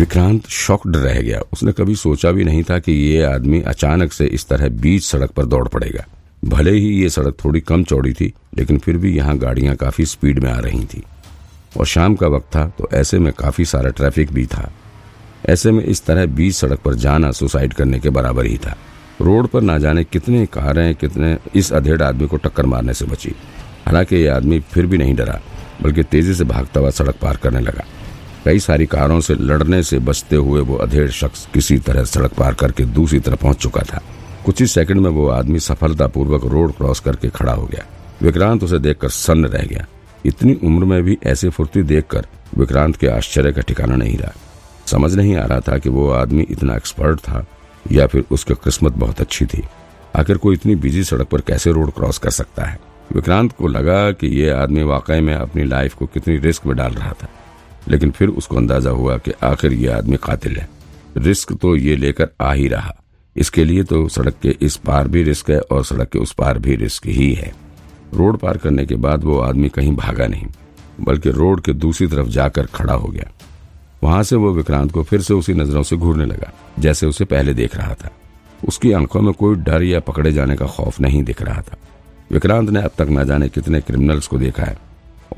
Vikrant shocked रह गया। उसने कभी सोचा भी नहीं था कि ये आदमी अचानक से इस तरह बीच सड़क पर दौड़ पड़ेगा। भले ही ये सड़क थोड़ी कम चौड़ी थी, लेकिन फिर भी यहाँ गाड़ियाँ काफ़ी स्पीड में आ रही थी। और शाम का वक्त था तो ऐसे में काफ़ी सारा ट्रैफ़िक भी था। ऐसे में इस तरह बीच सड़क पर जाना सुसाइड करने के बराबर ही था। रोड पर ना जाने कितने कारें, कितने इस अधेड़ आदमी को टक्कर मारने से बची। हालाँकि ये आदमी फिर भी नहीं डरा, बल्कि तेज़ी से भागता हुआ सड़क पार करने लगा। कई सारी कारों से लड़ने से बचते हुए वो अधेड़ शख्स किसी तरह सड़क पार करके दूसरी तरफ़ पहुँच चुका था। कुछ ही सेकंड में वो आदमी सफलतापूर्वक रोड क्रॉस करके खड़ा हो गया। विक्रांत उसे देखकर सन्न रह गया। इतनी उम्र में भी ऐसे फुर्ती देखकर विक्रांत के आश्चर्य का ठिकाना नहीं रहा। समझ नहीं आ रहा था कि वो आदमी इतना एक्सपर्ट था या फिर उसकी किस्मत बहुत अच्छी थी। आखिर कोई इतनी बिज़ी सड़क पर कैसे रोड क्रॉस कर सकता है? विक्रांत को लगा कि ये आदमी वाकई में अपनी लाइफ को कितनी रिस्क में डाल रहा था। लेकिन फिर उसको अंदाज़ा हुआ कि आखिर ये आदमी कातिल है। रिस्क तो ये लेकर आ ही रहा। इसके लिए तो सड़क के इस पार भी रिस्क है और सड़क के उस पार भी रिस्क ही है। रोड पार करने के बाद वो आदमी कहीं भागा नहीं, बल्कि रोड के दूसरी तरफ़ जाकर खड़ा हो गया। वहाँ से वो विक्रांत को फिर से उसी नज़रों से घूरने लगा, जैसे उसे पहले देख रहा था। उसकी आँखों में कोई डर या पकड़े जाने का खौफ नहीं दिख रहा था। विक्रांत ने अब तक न जाने कितने क्रिमिनल्स को देखा है।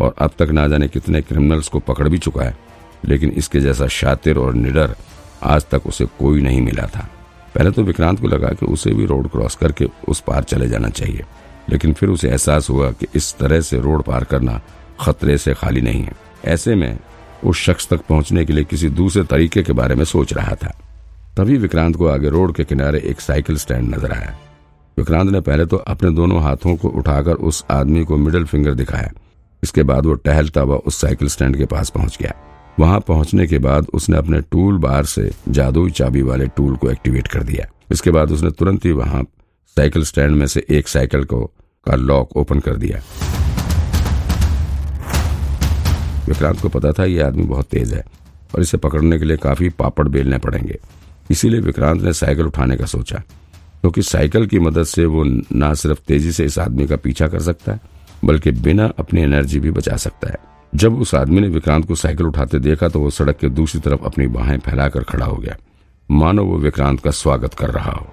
और अब तक ना जाने कितने क्रिमिनल्स को पकड़ भी चुका है। लेकिन इसके जैसा शातिर और निडर आज तक उसे कोई नहीं मिला था। पहले तो विक्रांत को लगा कि उसे भी रोड क्रॉस करके उस पार चले जाना चाहिए। लेकिन फिर उसे एहसास हुआ कि इस तरह से रोड पार करना खतरे से खाली नहीं है। ऐसे में उस शख्स तक पहुँचने के लिए किसी दूसरे तरीके के बारे में सोच रहा था। तभी विक्रांत को आगे रोड के किनारे एक साइकिल स्टैंड नज़र आया। विक्रांत ने पहले तो अपने दोनों हाथों को उठाकर उस आदमी को मिडिल फिंगर दिखाया। इसके बाद वो टहलता हुआ उस साइकिल स्टैंड के पास पहुँच गया। वहाँ पहुँचने के बाद उसने अपने टूल बार से जादुई चाबी वाले टूल को एक्टिवेट कर दिया। इसके बाद उसने तुरंत ही वहाँ साइकिल स्टैंड में से एक साइकिल को का लॉक ओपन कर दिया। विक्रांत को पता था यह आदमी बहुत तेज है और इसे पकड़ने के लिए काफ़ी पापड़ बेलने पड़ेंगे। इसीलिए विक्रांत ने साइकिल उठाने का सोचा, क्योंकि तो साइकिल की मदद से वो न सिर्फ़ तेज़ी से इस आदमी का पीछा कर सकता है बल्कि बिना अपनी एनर्जी भी बचा सकता है। जब उस आदमी ने विक्रांत को साइकिल उठाते देखा तो वो सड़क के दूसरी तरफ़ अपनी बाहें फैलाकर खड़ा हो गया। मानो वो विक्रांत का स्वागत कर रहा हो।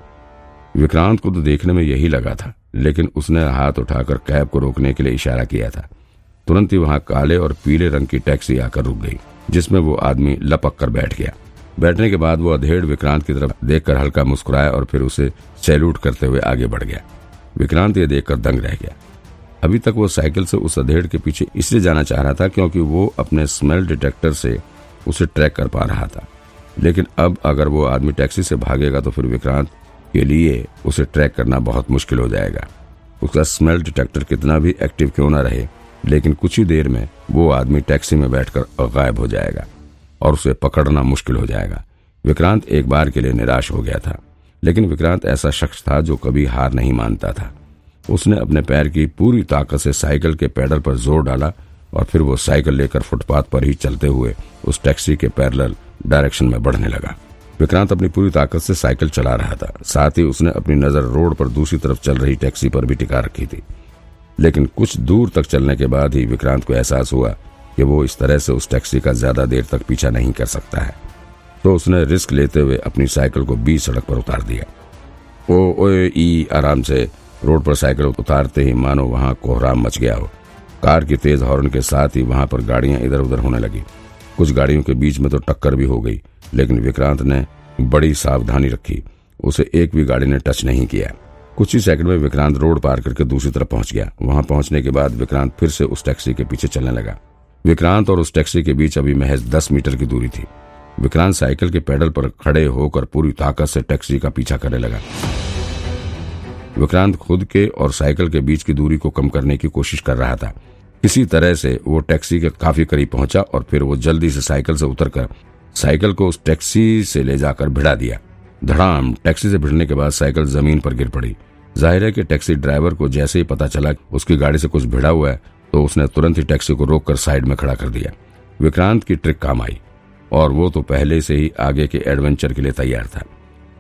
विक्रांत को तो देखने में यही लगा था, लेकिन उसने हाथ उठाकर कैब को रोकने के लिए इशारा किया था। तुरंत ही वहाँ काले और पीले रंग की टैक्सी आकर रुक गई, जिसमें वो आदमी लपक कर बैठ गया। बैठने के बाद वो अधेड़ विक्रांत की तरफ़ देखकर हल्का मुस्कुराया और फिर उसे सैल्यूट करते हुए आगे बढ़ गया। विक्रांत ये देखकर दंग रह गया। अभी तक वो साइकिल से उस अधेड़ के पीछे इसलिए जाना चाह रहा था क्योंकि वो अपने स्मेल डिटेक्टर से उसे ट्रैक कर पा रहा था। लेकिन अब अगर वो आदमी टैक्सी से भागेगा तो फिर विक्रांत के लिए उसे ट्रैक करना बहुत मुश्किल हो जाएगा। उसका स्मेल डिटेक्टर कितना भी एक्टिव क्यों ना रहे, लेकिन कुछ ही देर में वो आदमी टैक्सी में बैठकर गायब हो जाएगा और उसे पकड़ना मुश्किल हो जाएगा। विक्रांत एक बार के लिए निराश हो गया था, लेकिन विक्रांत ऐसा शख्स था जो कभी हार नहीं मानता था। उसने अपने पैर की पूरी ताकत से साइकिल के पैडल पर ज़ोर डाला और फिर वो साइकिल लेकर फुटपाथ पर ही चलते हुए उस टैक्सी के पैरल डायरेक्शन में बढ़ने लगा। विक्रांत अपनी पूरी ताकत से साइकिल चला रहा था। साथ ही उसने अपनी नज़र रोड पर दूसरी तरफ़ चल रही टैक्सी पर भी टिका रखी थी। लेकिन कुछ दूर तक चलने के बाद ही विक्रांत को एहसास हुआ कि वो इस तरह से उस टैक्सी का ज़्यादा देर तक पीछा नहीं कर सकता है। तो उसने रिस्क लेते हुए अपनी साइकिल को बीच सड़क पर उतार दिया। ओ ओए ई, आराम से रोड पर साइकिल उतारते ही मानो वहाँ कोहराम मच गया हो। कार की तेज हॉर्न के साथ ही वहाँ पर गाड़ियाँ इधर उधर होने लगी। कुछ गाड़ियों के बीच में तो टक्कर भी हो गई, लेकिन विक्रांत ने बड़ी सावधानी रखी। उसे एक भी गाड़ी ने टच नहीं किया। कुछ ही सेकंड में विक्रांत रोड पार करके दूसरी तरफ़ पहुँच गया। वहाँ पहुँचने के बाद विक्रांत फिर से उस टैक्सी के पीछे चलने लगा। विक्रांत और उस टैक्सी के बीच अभी महज दस मीटर की दूरी थी। विक्रांत साइकिल के पैडल पर खड़े होकर पूरी ताकत से टैक्सी का पीछा करने लगा। विक्रांत खुद के और साइकिल के बीच की दूरी को कम करने की कोशिश कर रहा था। किसी तरह से वो टैक्सी के काफ़ी करीब पहुँचा और फिर वो जल्दी से साइकिल से उतरकर साइकिल को उस टैक्सी से ले जाकर भिड़ा दिया। धड़ाम, टैक्सी से भिड़ने के बाद साइकिल ज़मीन पर गिर पड़ी। ज़ाहिर है कि टैक्सी ड्राइवर को जैसे ही पता चला उसकी गाड़ी से कुछ भिड़ा हुआ है तो उसने तुरंत ही टैक्सी को रोककर साइड में खड़ा कर दिया। विक्रांत की ट्रिक काम आई, और वो तो पहले से ही आगे के एडवेंचर के लिए तैयार था।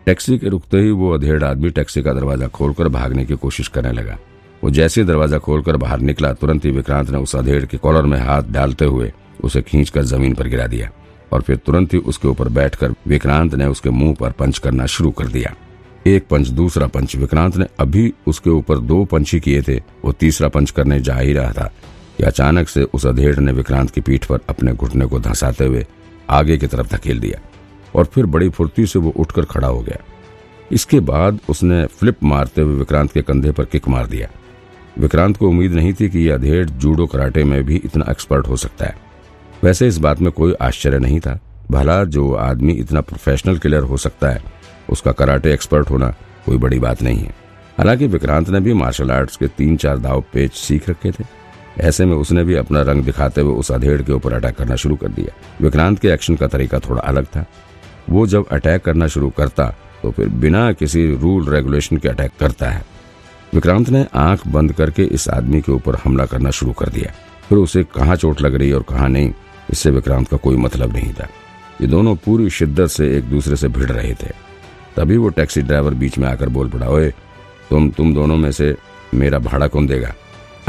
टैक्सी के रुकते ही वो अधेड़ आदमी टैक्सी का दरवाज़ा खोलकर भागने की कोशिश करने लगा। वो जैसे दरवाज़ा खोलकर बाहर निकला, तुरंत ही विक्रांत ने उस अधेड़ के कॉलर में हाथ डालते हुए उसे खींचकर ज़मीन पर गिरा दिया और फिर तुरंत ही उसके ऊपर बैठकर विक्रांत ने उसके मुँह पर पंच करना शुरू कर दिया। एक पंच, दूसरा पंच। विक्रांत ने अभी उसके ऊपर दो पंच ही किए थे, वो तीसरा पंच करने जा ही रहा था। कि अचानक से उस अधेड़ ने विक्रांत की पीठ पर अपने घुटने को धंसाते हुए आगे की तरफ़ धकेल दिया। और फिर बड़ी फुर्ती से वो उठकर खड़ा हो गया। इसके बाद उसने फ्लिप मारते हुए विक्रांत के कंधे पर किक मार दिया। विक्रांत को उम्मीद नहीं थी कि यह अधेड़ जूडो कराटे में भी इतना एक्सपर्ट हो सकता है। वैसे इस बात में कोई आश्चर्य नहीं था। भला जो आदमी इतना प्रोफेशनल किलर हो सकता है, उसका कराटे एक्सपर्ट होना कोई बड़ी बात नहीं है। हालाँकि विक्रांत ने भी मार्शल आर्ट्स के तीन चार दाव पेच सीख रखे थे। ऐसे में उसने भी अपना रंग दिखाते हुए उस अधेड़ के ऊपर अटैक करना शुरू कर दिया। विक्रांत के एक्शन का तरीका थोड़ा अलग था। वो जब अटैक करना शुरू करता तो फिर बिना किसी रूल रेगुलेशन के अटैक करता है। विक्रांत ने आँख बंद करके इस आदमी के ऊपर हमला करना शुरू कर दिया। फिर उसे कहाँ चोट लग रही और कहाँ नहीं इससे विक्रांत का कोई मतलब नहीं था। ये दोनों पूरी शिद्दत से एक दूसरे से भिड़ रहे थे। तभी वो टैक्सी ड्राइवर बीच में आकर बोल पड़ा ओए तुम तुम दोनों में से मेरा भाड़ा कौन देगा?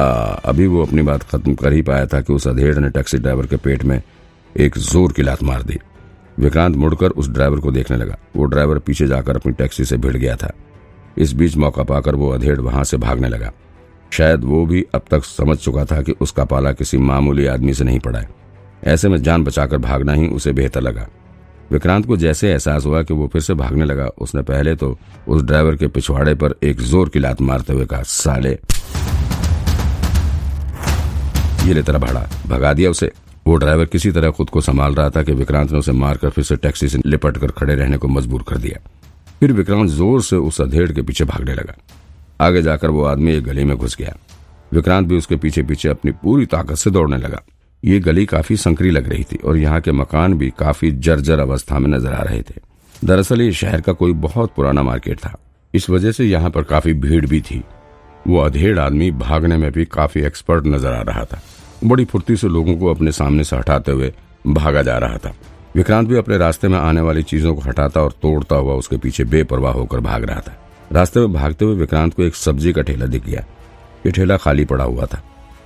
आ, अभी वो अपनी बात खत्म कर ही पाया था कि उस अधेड़ ने टैक्सी ड्राइवर के पेट में एक ज़ोर की लात मार दी। विक्रांत मुड़कर उस ड्राइवर को देखने लगा। वो ड्राइवर पीछे जाकर अपनी टैक्सी से भिड़ गया था। इस बीच मौका पाकर वो अधेड़ वहाँ से भागने लगा। शायद वो भी अब तक समझ चुका था कि उसका पाला किसी मामूली आदमी से नहीं पड़ा है। ऐसे में जान बचाकर भागना ही उसे बेहतर लगा। विक्रांत को जैसे एहसास हुआ कि वो फिर से भागने लगा, उसने पहले तो उस ड्राइवर के पिछवाड़े पर एक ज़ोर की लात मारते हुए कहा, साले! ये ले तेरा भाड़ा, भगा दिया उसे। वो ड्राइवर किसी तरह खुद को संभाल रहा था कि विक्रांत ने उसे मारकर फिर से टैक्सी से लिपट कर खड़े रहने को मजबूर कर दिया। फिर विक्रांत ज़ोर से उस अधेड़ के पीछे भागने लगा। आगे जाकर वो आदमी एक गली में घुस गया। विक्रांत भी उसके पीछे पीछे अपनी पूरी ताकत से दौड़ने लगा। ये गली काफ़ी संकरी लग रही थी और यहाँ के मकान भी काफ़ी जर्जर अवस्था में नज़र आ रहे थे। दरअसल ये शहर का कोई बहुत पुराना मार्केट था। इस वजह से यहाँ पर काफ़ी भीड़ भी थी। वो अधेड़ आदमी भागने में भी काफ़ी एक्सपर्ट नज़र आ रहा था। बड़ी फुर्ती से लोगों को अपने सामने से हटाते हुए भागा जा रहा था। विक्रांत भी अपने रास्ते में आने वाली चीज़ों को हटाता और तोड़ता हुआ उसके पीछे बेपरवाह होकर भाग रहा था। रास्ते में भागते हुए विक्रांत को एक सब्ज़ी का ठेला दिख गया। ये ठेला खाली पड़ा हुआ था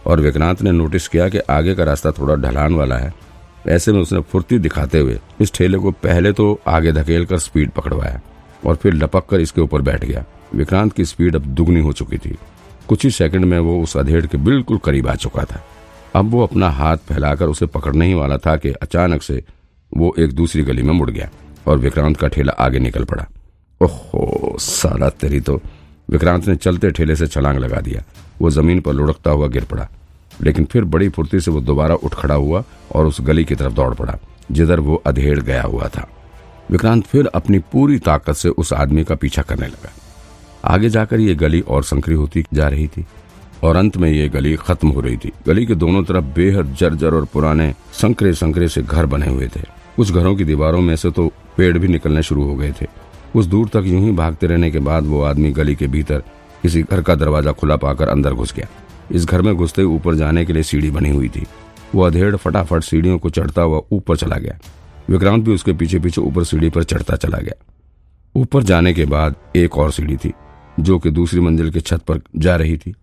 और विक्रांत ने नोटिस किया कि आगे का रास्ता थोड़ा ढलान वाला है। ऐसे में उसने फुर्ती दिखाते हुए इस ठेले को पहले तो आगे धकेल कर स्पीड पकड़वाया और फिर लपक कर इसके ऊपर बैठ गया। विक्रांत की स्पीड अब दुगनी हो चुकी थी। कुछ ही सेकंड में वो उस अधेड़ के बिल्कुल करीब आ चुका था। अब वो अपना हाथ फैलाकर उसे पकड़ने ही वाला था कि अचानक से वो एक दूसरी गली में मुड़ गया और विक्रांत का ठेला आगे निकल पड़ा। ओहो सारा तेरी तो। विक्रांत ने चलते ठेले से छलांग लगा दिया। वो ज़मीन पर लुढ़कता हुआ गिर पड़ा। लेकिन फिर बड़ी फुर्ती से वो दोबारा उठ खड़ा हुआ और उस गली की तरफ़ दौड़ पड़ा, जिधर वो अधेड़ गया हुआ था। विक्रांत फिर अपनी पूरी ताकत से उस आदमी का पीछा करने लगा। आगे जाकर ये गली और संकरी होती जा रही थी। और अंत में ये गली खत्म हो रही थी। गली के दोनों तरफ़ बेहद जर्जर और पुराने संकरे संकरे से घर बने हुए थे। कुछ घरों की दीवारों में से तो पेड़ भी निकलने शुरू हो गए थे। कुछ दूर तक यूँ ही भागते रहने के बाद वो आदमी गली के भीतर किसी घर का दरवाज़ा खुला पाकर अंदर घुस गया। इस घर में घुसते ऊपर जाने के लिए सीढ़ी बनी हुई थी। वो अधेड़ फटाफट सीढ़ियों को चढ़ता हुआ ऊपर चला गया। विक्रांत भी उसके पीछे पीछे ऊपर सीढ़ी पर चढ़ता चला गया। ऊपर जाने के बाद एक और सीढ़ी थी, जो कि दूसरी मंजिल के छत पर जा रही थी।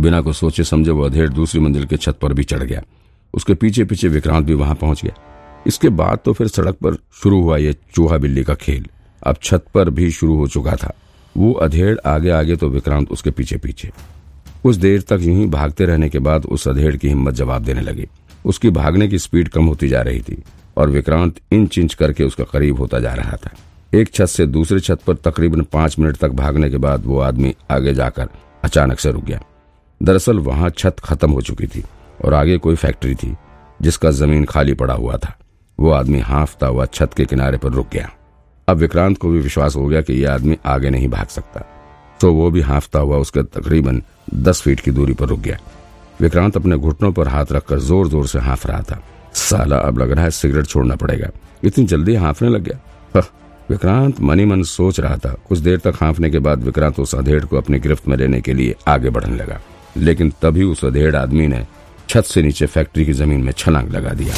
बिना को सोचे समझे वो अधेड़ दूसरी मंजिल के छत पर भी चढ़ गया। उसके पीछे पीछे विक्रांत भी वहाँ पहुँच गया। इसके बाद तो फिर सड़क पर शुरू हुआ ये चूहा बिल्ली का खेल। अब छत पर भी शुरू हो चुका था। वो अधेड़ आगे आगे तो विक्रांत उसके पीछे पीछे कुछ देर तक यूँ ही भागते रहने के बाद उस अधेड़ की हिम्मत जवाब देने लगी। उसकी भागने की स्पीड कम होती जा रही थी और विक्रांत इंच इंच करके उसका करीब होता जा रहा था। एक छत से दूसरे छत पर तकरीबन पाँच मिनट तक भागने के बाद वो आदमी आगे जाकर अचानक से रुक गया। दरअसल वहाँ छत खत्म हो चुकी थी और आगे कोई फैक्ट्री थी, जिसका ज़मीन खाली पड़ा हुआ था। वो आदमी हाफता हुआ छत के किनारे पर रुक गया। अब विक्रांत को भी विश्वास हो गया कि यह आदमी आगे नहीं भाग सकता। तो वो भी हाफता हुआ उसके तकरीबन दस फीट की दूरी पर रुक गया। विक्रांत अपने घुटनों पर हाथ रखकर ज़ोर ज़ोर से हाफ़ रहा था। साला, अब लग रहा है सिगरेट छोड़ना पड़ेगा। इतनी जल्दी हाफने लग गया। विक्रांत मनी मन सोच रहा था। कुछ देर तक हाफने के बाद विक्रांत उस अधेड़ को अपनी गिरफ्त में लेने के लिए आगे बढ़ने लगा। लेकिन तभी उस अधेड़ आदमी ने छत से नीचे फैक्ट्री की ज़मीन में छलांग लगा दिया।